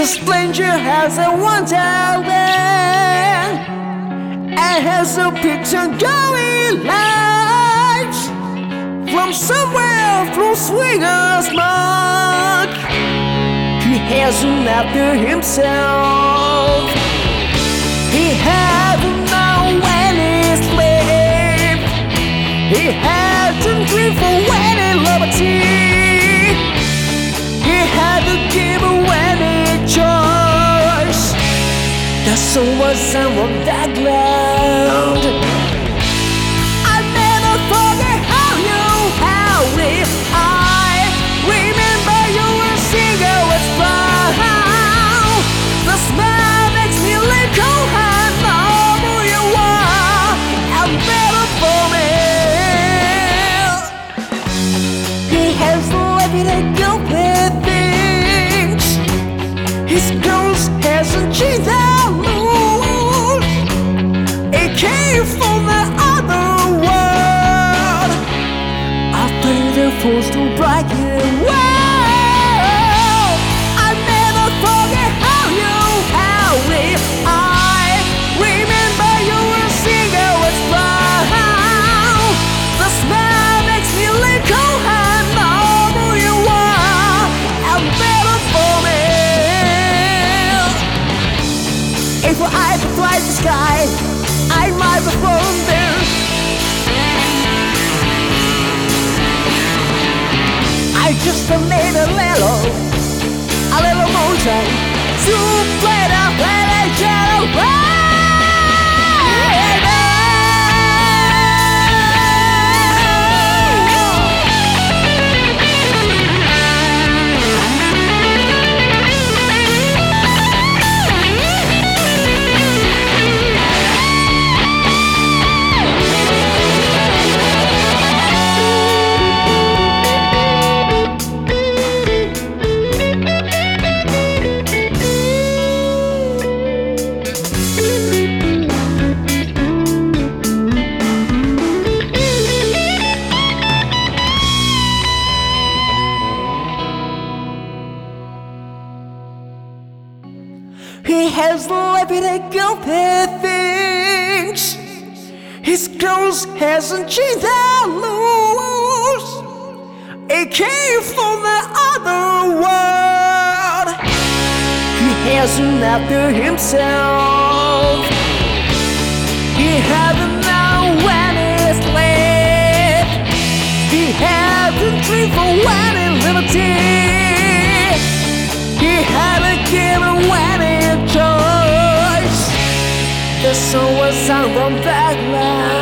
The stranger has a wonderland and has a picture going lights from somewhere through swingers mark. He hasn't after himself. He hasn't known when he's left. He hasn't dreamed for when he liberty. He had to give away The soul was on that ground. I'll never forget how you held me. I remember you were single with frown. The smile makes me go and know who you are and better for me. He has everyday guilty things. Forced to break it well. I never forget how you held me. I remember you were single with frown. The smile makes me let go and know you are and better for me. If I could fly the sky, I might have flown there. Just a little, a little motion to He has everyday guilty things. His clothes hasn't changed the loose. It came from the other world. He hasn't after himself. He hasn't known when it's late. He hasn't dreamed for when in liberty. He hadn't given any out from land.